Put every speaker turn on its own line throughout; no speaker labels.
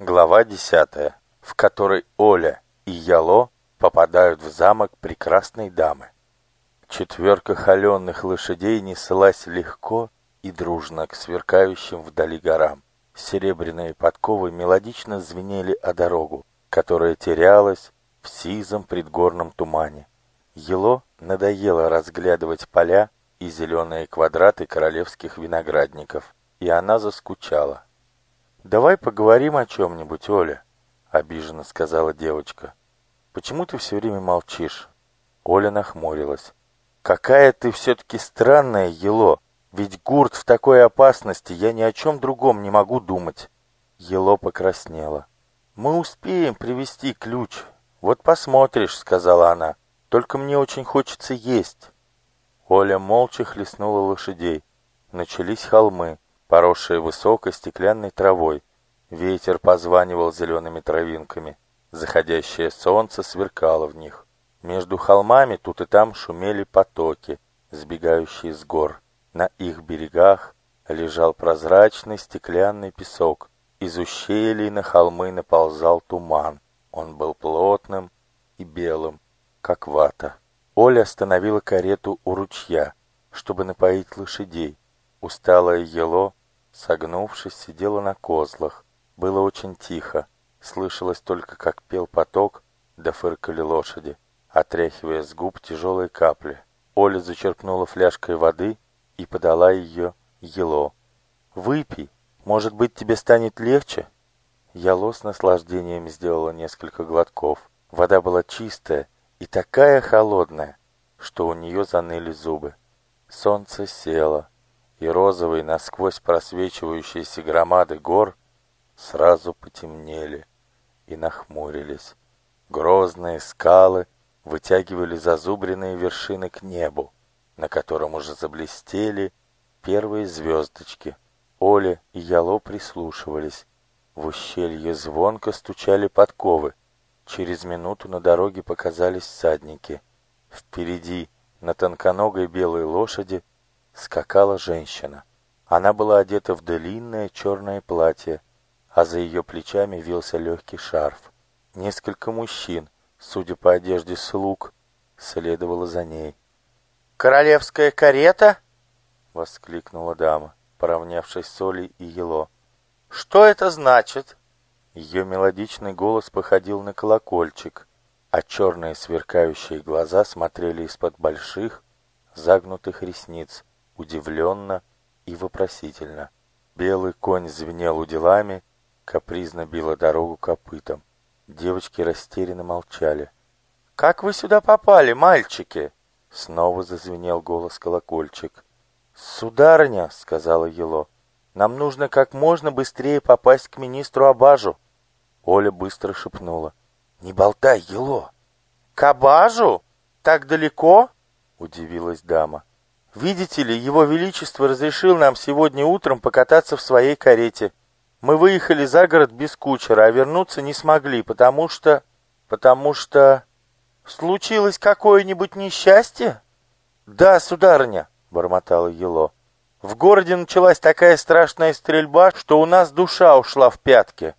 Глава 10, в которой Оля и Яло попадают в замок прекрасной дамы. Четверка холеных лошадей неслась легко и дружно к сверкающим вдали горам. Серебряные подковы мелодично звенели о дорогу, которая терялась в сизом предгорном тумане. Ело надоело разглядывать поля и зеленые квадраты королевских виноградников, и она заскучала. «Давай поговорим о чем-нибудь, Оля», — обиженно сказала девочка. «Почему ты все время молчишь?» Оля нахмурилась. «Какая ты все-таки странная, Ело! Ведь Гурт в такой опасности, я ни о чем другом не могу думать!» Ело покраснела. «Мы успеем привести ключ. Вот посмотришь», — сказала она. «Только мне очень хочется есть». Оля молча хлестнула лошадей. Начались холмы поросшие высокой стеклянной травой. Ветер позванивал зелеными травинками. Заходящее солнце сверкало в них. Между холмами тут и там шумели потоки, сбегающие с гор. На их берегах лежал прозрачный стеклянный песок. Из ущелий на холмы наползал туман. Он был плотным и белым, как вата. Оля остановила карету у ручья, чтобы напоить лошадей. Усталое ело Согнувшись, сидела на козлах. Было очень тихо. Слышалось только, как пел поток, да фыркали лошади, отряхивая с губ тяжелые капли. Оля зачерпнула фляжкой воды и подала ее Ело. «Выпей, может быть, тебе станет легче?» Яло с наслаждением сделала несколько глотков. Вода была чистая и такая холодная, что у нее заныли зубы. Солнце село и розовые насквозь просвечивающиеся громады гор сразу потемнели и нахмурились. Грозные скалы вытягивали зазубренные вершины к небу, на котором уже заблестели первые звездочки. Оля и Яло прислушивались. В ущелье звонко стучали подковы. Через минуту на дороге показались всадники. Впереди, на тонконогой белой лошади, скакала женщина. Она была одета в длинное черное платье, а за ее плечами вился легкий шарф. Несколько мужчин, судя по одежде слуг, следовало за ней. «Королевская карета?» — воскликнула дама, поравнявшись с Олей и Ело. «Что это значит?» Ее мелодичный голос походил на колокольчик, а черные сверкающие глаза смотрели из-под больших, загнутых ресниц, удивленно и вопросительно. Белый конь звенел уделами, капризно била дорогу копытом. Девочки растерянно молчали. «Как вы сюда попали, мальчики?» Снова зазвенел голос колокольчик. «Сударыня», — сказала Ело, — «нам нужно как можно быстрее попасть к министру Абажу». Оля быстро шепнула. «Не болтай, Ело!» «К Абажу? Так далеко?» — удивилась дама. Видите ли, Его Величество разрешил нам сегодня утром покататься в своей карете. Мы выехали за город без кучера, а вернуться не смогли, потому что... потому что... Случилось какое-нибудь несчастье? Да, сударыня, бормотала Ело. В городе началась такая страшная стрельба, что у нас душа ушла в пятки.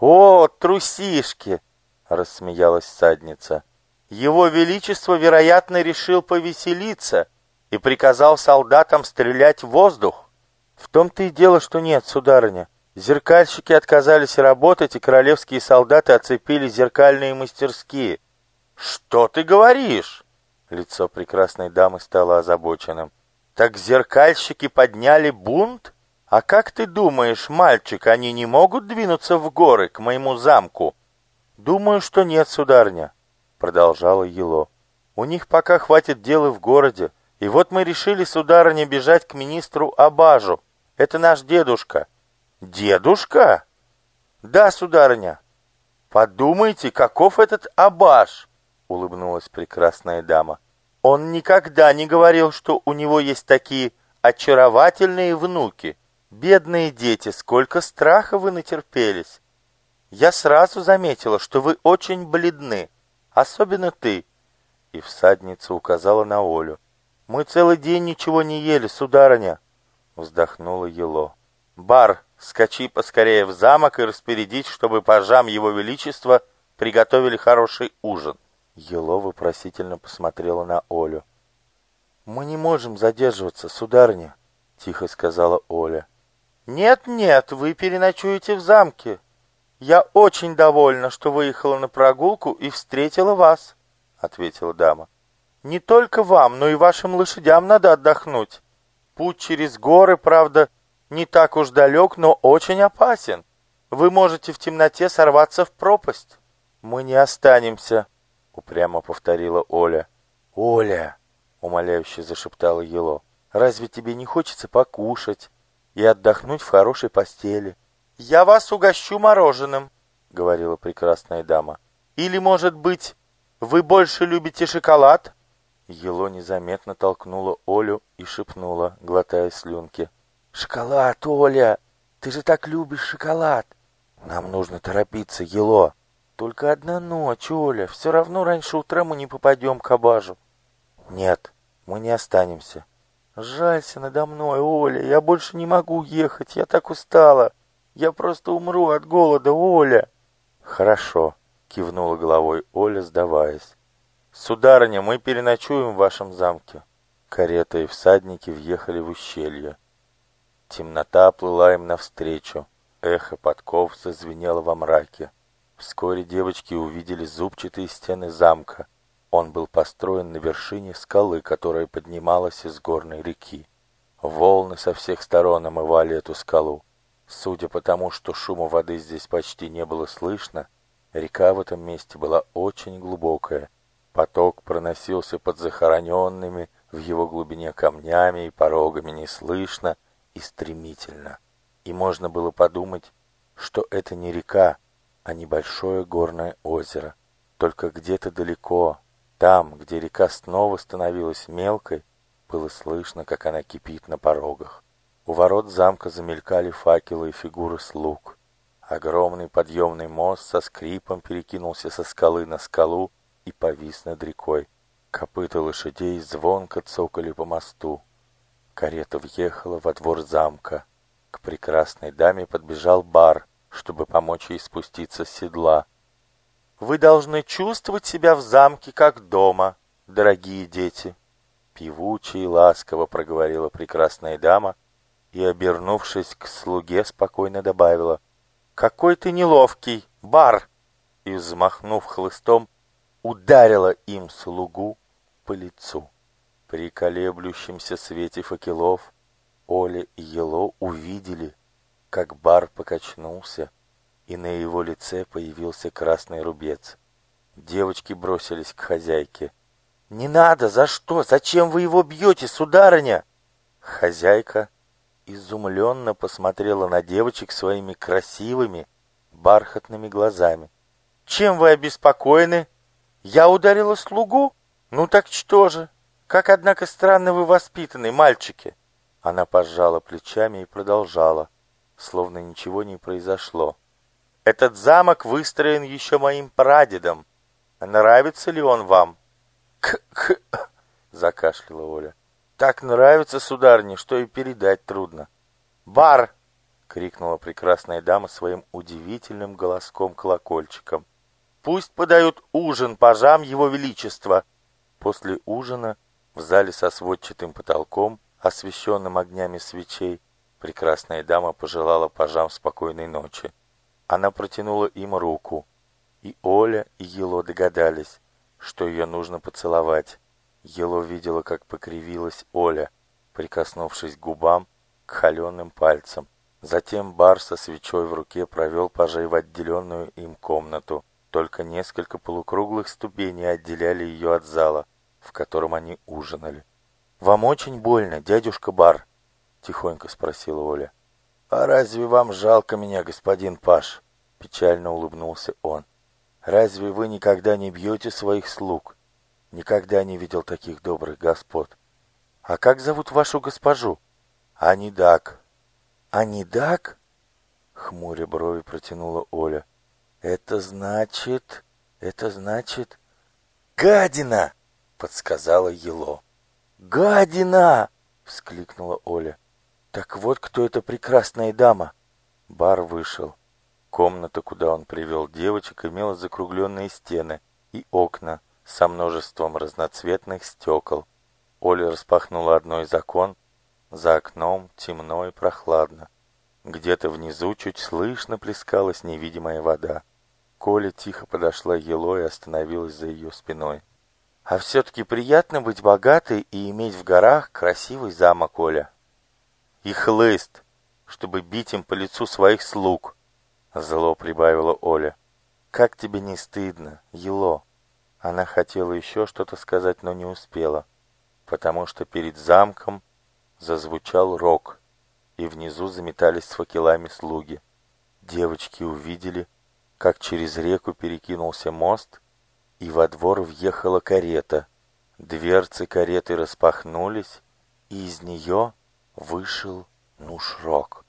О, трусишки! рассмеялась садница. Его Величество, вероятно, решил повеселиться — и приказал солдатам стрелять в воздух? В том-то и дело, что нет, сударыня. Зеркальщики отказались работать, и королевские солдаты оцепили зеркальные мастерские. Что ты говоришь? Лицо прекрасной дамы стало озабоченным. Так зеркальщики подняли бунт? А как ты думаешь, мальчик, они не могут двинуться в горы к моему замку? Думаю, что нет, сударыня, продолжала Ело. У них пока хватит дела в городе. И вот мы решили, сударыня, бежать к министру Абажу. Это наш дедушка. Дедушка? Да, сударыня. Подумайте, каков этот Абаж? Улыбнулась прекрасная дама. Он никогда не говорил, что у него есть такие очаровательные внуки. Бедные дети, сколько страха вы натерпелись. Я сразу заметила, что вы очень бледны, особенно ты. И всадница указала на Олю. «Мы целый день ничего не ели, сударыня!» Вздохнула Ело. «Бар!» скачи поскорее в замок и распорядись, чтобы пажам его величества приготовили хороший ужин. Ело вопросительно посмотрела на Олю. «Мы не можем задерживаться, сударыня», — тихо сказала Оля. «Нет-нет, вы переночуете в замке. Я очень довольна, что выехала на прогулку и встретила вас», — ответила дама. «Не только вам, но и вашим лошадям надо отдохнуть. Путь через горы, правда, не так уж далек, но очень опасен. Вы можете в темноте сорваться в пропасть». «Мы не останемся», — упрямо повторила Оля. «Оля!» — умоляюще зашептала Ело. «Разве тебе не хочется покушать и отдохнуть в хорошей постели?» «Я вас угощу мороженым», — говорила прекрасная дама. «Или, может быть, вы больше любите шоколад?» Ело незаметно толкнула Олю и шепнула, глотая слюнки. «Шоколад, Оля! Ты же так любишь шоколад!» «Нам нужно торопиться, Ело!» «Только одна ночь, Оля. Все равно раньше утра мы не попадем к Абажу». «Нет, мы не останемся». «Жалься надо мной, Оля, я больше не могу ехать, я так устала. Я просто умру от голода, Оля». «Хорошо», — кивнула головой Оля, сдаваясь. «Сударыня, мы переночуем в вашем замке». Карета и всадники въехали в ущелье. Темнота плыла им навстречу. Эхо подков зазвенело во мраке. Вскоре девочки увидели зубчатые стены замка, он был построен на вершине скалы, которая поднималась из горной реки. Волны со всех сторон омывали эту скалу. Судя по тому, что шума воды здесь почти не было слышно, река в этом месте была очень глубокая. Поток проносился под захороненными в его глубине камнями и порогами неслышно и стремительно. И можно было подумать, что это не река, а небольшое горное озеро. Только где-то далеко, там, где река снова становилась мелкой, было слышно, как она кипит на порогах. У ворот замка замелькали факелы и фигуры слуг. Огромный подъемный мост со скрипом перекинулся со скалы на скалу и повис над рекой. Копыта лошадей звонко цокали по мосту. Карета въехала во двор замка. К прекрасной даме подбежал бар, чтобы помочь ей спуститься с седла. Вы должны чувствовать себя в замке как дома, дорогие дети. Певуче и ласково проговорила прекрасная дама и, обернувшись к слуге, спокойно добавила «Какой ты неловкий, бар!» и, взмахнув хлыстом, ударила им слугу по лицу. При колеблющемся свете факелов Оля и Ело увидели, как бар покачнулся, и на его лице появился красный рубец. Девочки бросились к хозяйке. «Не надо! За что? Зачем вы его бьете, сударыня?» Хозяйка изумленно посмотрела на девочек своими красивыми, бархатными глазами. «Чем вы обеспокоены? Я ударила слугу? Ну так что же? Как, однако, странно вы воспитаны, мальчики!» Она пожала плечами и продолжала, словно ничего не произошло. Этот замок выстроен еще моим прадедом. Нравится ли он вам? К-к, закашляла Оля. Так нравится, сударыня, что и передать трудно. Бар! крикнула прекрасная дама своим удивительным голоском-колокольчиком. Пусть подают ужин пажам его величества. После ужина в зале со сводчатым потолком, освещенным огнями свечей, прекрасная дама пожелала пажам спокойной ночи. Она протянула им руку, и Оля и Ело догадались, что ее нужно поцеловать. Ело видела, как покривилась Оля, прикоснувшись к губам, к холеным пальцам. Затем бар со свечой в руке провел пажей в отделенную им комнату. Только несколько полукруглых ступеней отделяли ее от зала, в котором они ужинали. «Вам очень больно, дядюшка Бар?» — тихонько спросила Оля. «А разве вам жалко меня, господин Паш?» — печально улыбнулся он. «Разве вы никогда не бьете своих слуг? Никогда не видел таких добрых господ. А как зовут вашу госпожу?» «Анидак». «Анидак?» — хмуря брови протянула Оля. «Это значит... это значит...» «Гадина!» — подсказала Ело. «Гадина!» — вскликнула Оля. «Так вот кто эта прекрасная дама. Бар вышел. Комната, куда он привел девочек, имела закругленные стены и окна со множеством разноцветных стекол. Оля распахнула одно из окон. За окном темно и прохладно. Где-то внизу чуть слышно плескалась невидимая вода. Коля тихо подошла Ело и остановилась за ее спиной. «А все-таки приятно быть богатой и иметь в горах красивый замок, Оля. И хлыст, чтобы бить им по лицу своих слуг», — зло прибавила Оля. «Как тебе не стыдно, Ело?» Она хотела еще что-то сказать, но не успела, потому что перед замком зазвучал рог, и внизу заметались с факелами слуги. Девочки увидели, как через реку перекинулся мост, и во двор въехала карета. Дверцы кареты распахнулись, и из нее вышел Нушрок.